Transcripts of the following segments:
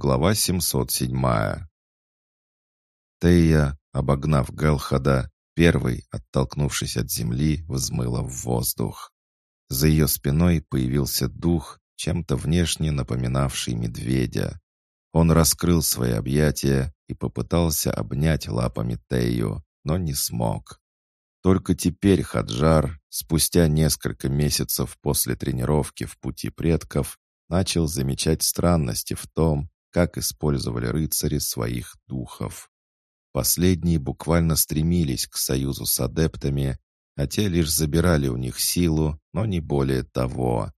глава 707. Тея, обогнав Галхада, первой, оттолкнувшись от земли, взмыла в воздух. За ее спиной появился дух, чем-то внешне напоминавший медведя. Он раскрыл свои объятия и попытался обнять лапами Тею, но не смог. Только теперь Хаджар, спустя несколько месяцев после тренировки в пути предков, начал замечать странности в том, как использовали рыцари своих духов. Последние буквально стремились к союзу с адептами, а те лишь забирали у них силу, но не более того.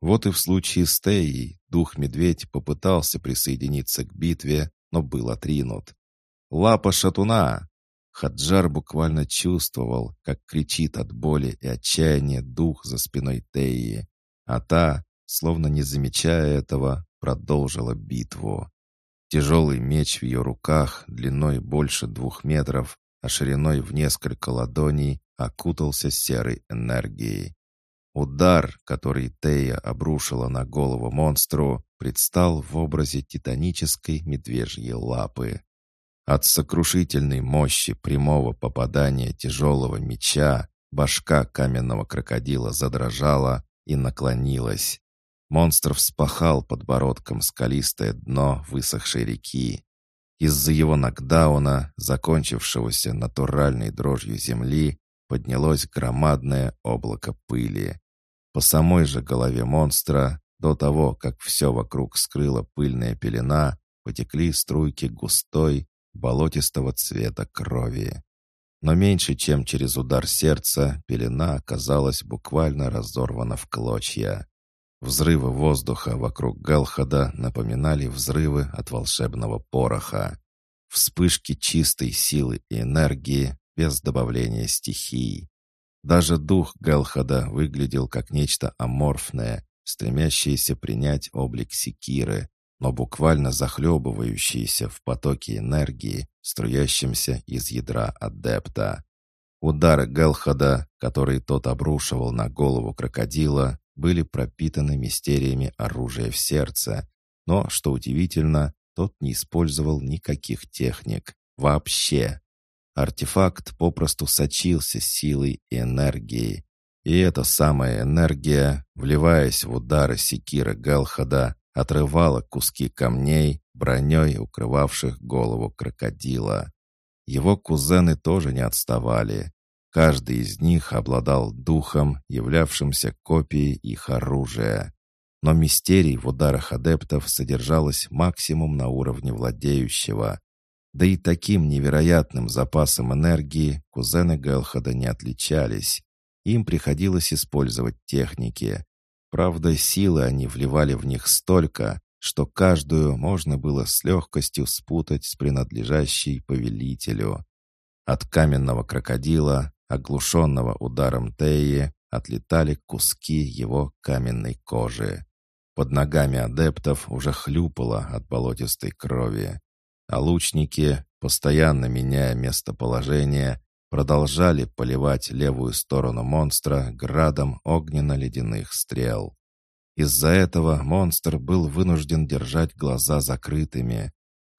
Вот и в случае с Теей дух-медведь попытался присоединиться к битве, но был отринут. «Лапа шатуна!» Хаджар буквально чувствовал, как кричит от боли и отчаяния дух за спиной Теи, а та, словно не замечая этого, продолжила битву. Тяжелый меч в ее руках, длиной больше двух метров, а шириной в несколько ладоней, окутался серой энергией. Удар, который Тея обрушила на голову монстру, предстал в образе титанической медвежьей лапы. От сокрушительной мощи прямого попадания тяжелого меча башка каменного крокодила задрожала и наклонилась. Монстр вспахал подбородком скалистое дно высохшей реки. Из-за его нокдауна, закончившегося натуральной дрожью земли, поднялось громадное облако пыли. По самой же голове монстра, до того, как все вокруг скрыла пыльная пелена, потекли струйки густой, болотистого цвета крови. Но меньше, чем через удар сердца, пелена оказалась буквально разорвана в клочья. Взрывы воздуха вокруг Галхада напоминали взрывы от волшебного пороха. Вспышки чистой силы и энергии без добавления стихий. Даже дух Галхада выглядел как нечто аморфное, стремящееся принять облик секиры, но буквально захлебывающиеся в потоке энергии, струящемся из ядра адепта. Удары Гелхада, которые тот обрушивал на голову крокодила, были пропитаны мистериями оружия в сердце, но, что удивительно, тот не использовал никаких техник. Вообще. Артефакт попросту сочился силой и энергией. И эта самая энергия, вливаясь в удары секира Галхада, отрывала куски камней, броней укрывавших голову крокодила. Его кузены тоже не отставали. Каждый из них обладал духом, являвшимся копией их оружия. Но мистерий в ударах адептов содержалось максимум на уровне владеющего. Да и таким невероятным запасом энергии кузены Гелхада не отличались. Им приходилось использовать техники, Правда, силы они вливали в них столько, что каждую можно было с легкостью спутать с принадлежащей повелителю. От каменного крокодила, оглушенного ударом Теи, отлетали куски его каменной кожи. Под ногами адептов уже хлюпало от болотистой крови. А лучники, постоянно меняя местоположение, продолжали поливать левую сторону монстра градом огненно-ледяных стрел. Из-за этого монстр был вынужден держать глаза закрытыми.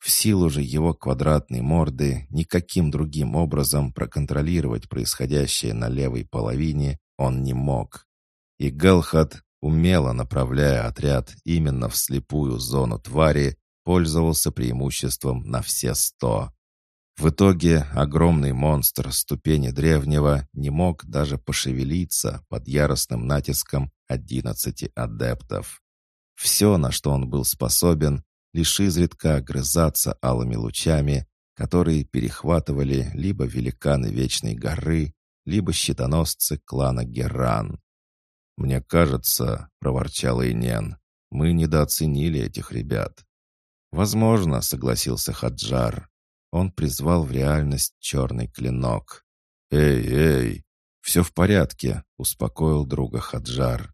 В силу же его квадратной морды никаким другим образом проконтролировать происходящее на левой половине он не мог. И Гелхат, умело направляя отряд именно в слепую зону твари, пользовался преимуществом на все сто. В итоге огромный монстр ступени древнего не мог даже пошевелиться под яростным натиском одиннадцати адептов. Все, на что он был способен, лишь изредка огрызаться алыми лучами, которые перехватывали либо великаны Вечной горы, либо щитоносцы клана Геран. «Мне кажется», — проворчал Инен, — «мы недооценили этих ребят». «Возможно», — согласился Хаджар. Он призвал в реальность черный клинок. «Эй, эй, все в порядке», — успокоил друга Хаджар.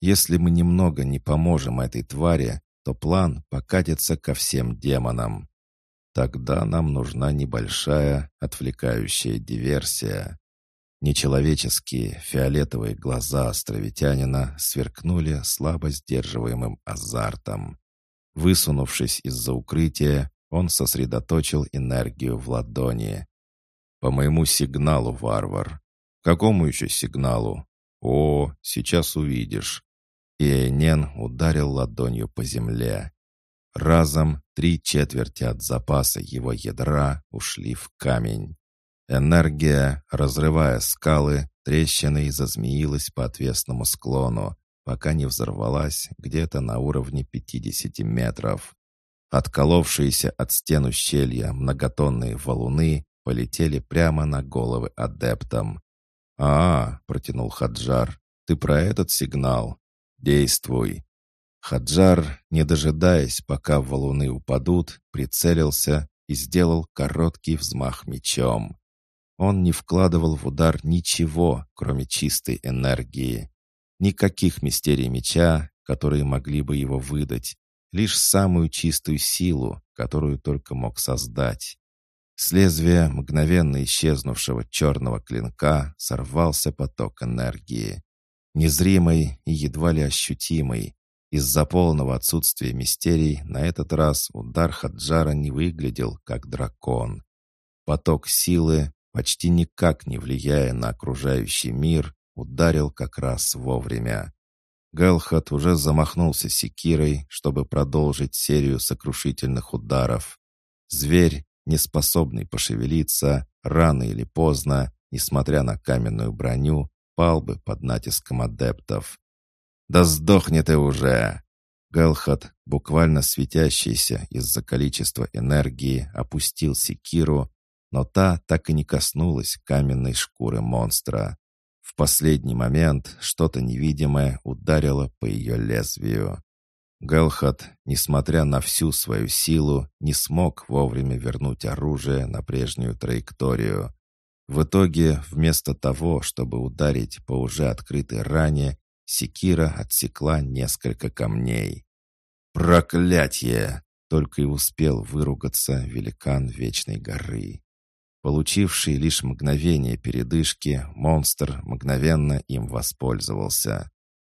«Если мы немного не поможем этой твари, то план покатится ко всем демонам. Тогда нам нужна небольшая отвлекающая диверсия». Нечеловеческие фиолетовые глаза островитянина сверкнули слабо сдерживаемым азартом. Высунувшись из-за укрытия, он сосредоточил энергию в ладони. «По моему сигналу, варвар». «Какому еще сигналу?» «О, сейчас увидишь». И Эйнен ударил ладонью по земле. Разом три четверти от запаса его ядра ушли в камень. Энергия, разрывая скалы, трещиной зазмеилась по отвесному склону, пока не взорвалась где-то на уровне 50 метров. Отколовшиеся от стен ущелья многотонные валуны полетели прямо на головы адептам. «А, — протянул Хаджар, — ты про этот сигнал? Действуй!» Хаджар, не дожидаясь, пока валуны упадут, прицелился и сделал короткий взмах мечом. Он не вкладывал в удар ничего, кроме чистой энергии. Никаких мистерий меча, которые могли бы его выдать, лишь самую чистую силу, которую только мог создать. С лезвия мгновенно исчезнувшего черного клинка сорвался поток энергии. Незримый и едва ли ощутимый, из-за полного отсутствия мистерий на этот раз удар Хаджара не выглядел как дракон. Поток силы, почти никак не влияя на окружающий мир, ударил как раз вовремя. Галхат уже замахнулся секирой, чтобы продолжить серию сокрушительных ударов. Зверь, не способный пошевелиться, рано или поздно, несмотря на каменную броню, пал бы под натиском адептов. «Да сдохни ты уже!» Галхат, буквально светящийся из-за количества энергии, опустил секиру, но та так и не коснулась каменной шкуры монстра. В последний момент что-то невидимое ударило по ее лезвию. Галхат, несмотря на всю свою силу, не смог вовремя вернуть оружие на прежнюю траекторию. В итоге, вместо того, чтобы ударить по уже открытой ране, Секира отсекла несколько камней. «Проклятье!» — только и успел выругаться великан Вечной горы. Получивший лишь мгновение передышки, монстр мгновенно им воспользовался.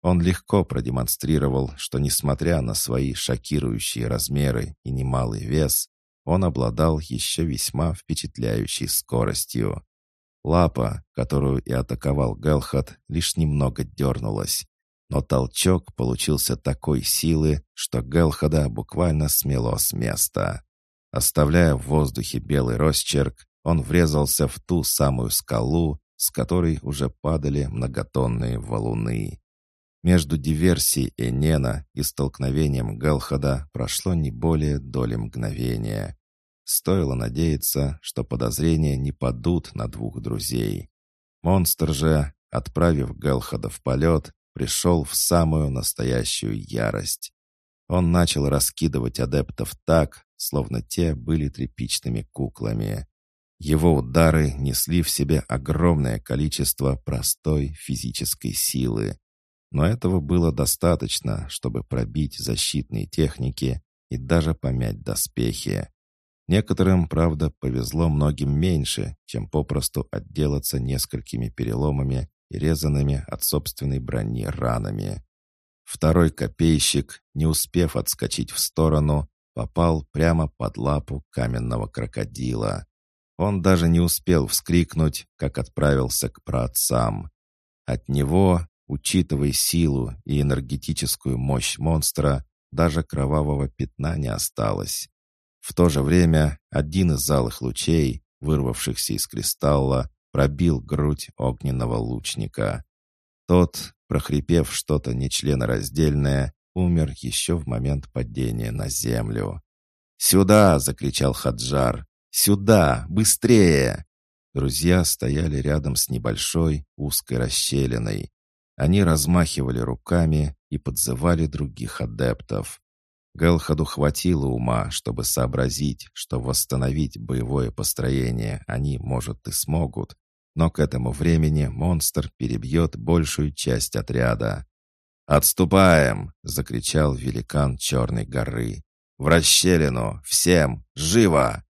Он легко продемонстрировал, что, несмотря на свои шокирующие размеры и немалый вес, он обладал еще весьма впечатляющей скоростью. Лапа, которую и атаковал Гелхат, лишь немного дернулась. Но толчок получился такой силы, что Гелхада буквально смело с места. Оставляя в воздухе белый росчерк, он врезался в ту самую скалу, с которой уже падали многотонные валуны. Между диверсией Энена и столкновением Гелхада прошло не более доли мгновения. Стоило надеяться, что подозрения не падут на двух друзей. Монстр же, отправив Гелхада в полет, пришел в самую настоящую ярость. Он начал раскидывать адептов так, словно те были тряпичными куклами. Его удары несли в себе огромное количество простой физической силы. Но этого было достаточно, чтобы пробить защитные техники и даже помять доспехи. Некоторым, правда, повезло многим меньше, чем попросту отделаться несколькими переломами и резанными от собственной брони ранами. Второй копейщик, не успев отскочить в сторону, попал прямо под лапу каменного крокодила. Он даже не успел вскрикнуть, как отправился к праотцам. От него, учитывая силу и энергетическую мощь монстра, даже кровавого пятна не осталось. В то же время один из залых лучей, вырвавшихся из кристалла, пробил грудь огненного лучника. Тот, прохрипев что-то нечленораздельное, умер еще в момент падения на землю. «Сюда!» — закричал Хаджар. «Сюда! Быстрее!» Друзья стояли рядом с небольшой узкой расщелиной. Они размахивали руками и подзывали других адептов. Гелхаду хватило ума, чтобы сообразить, что восстановить боевое построение они, может, и смогут, но к этому времени монстр перебьет большую часть отряда. «Отступаем!» — закричал великан Черной горы. «В расщелину! Всем! Живо!»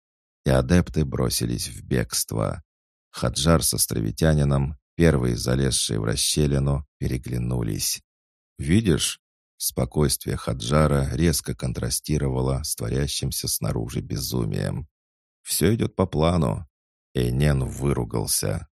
И адепты бросились в бегство. Хаджар с островитянином, первые залезшие в расщелину, переглянулись. «Видишь, Спокойствие Хаджара резко контрастировало с творящимся снаружи безумием. «Все идет по плану». Эйнен выругался.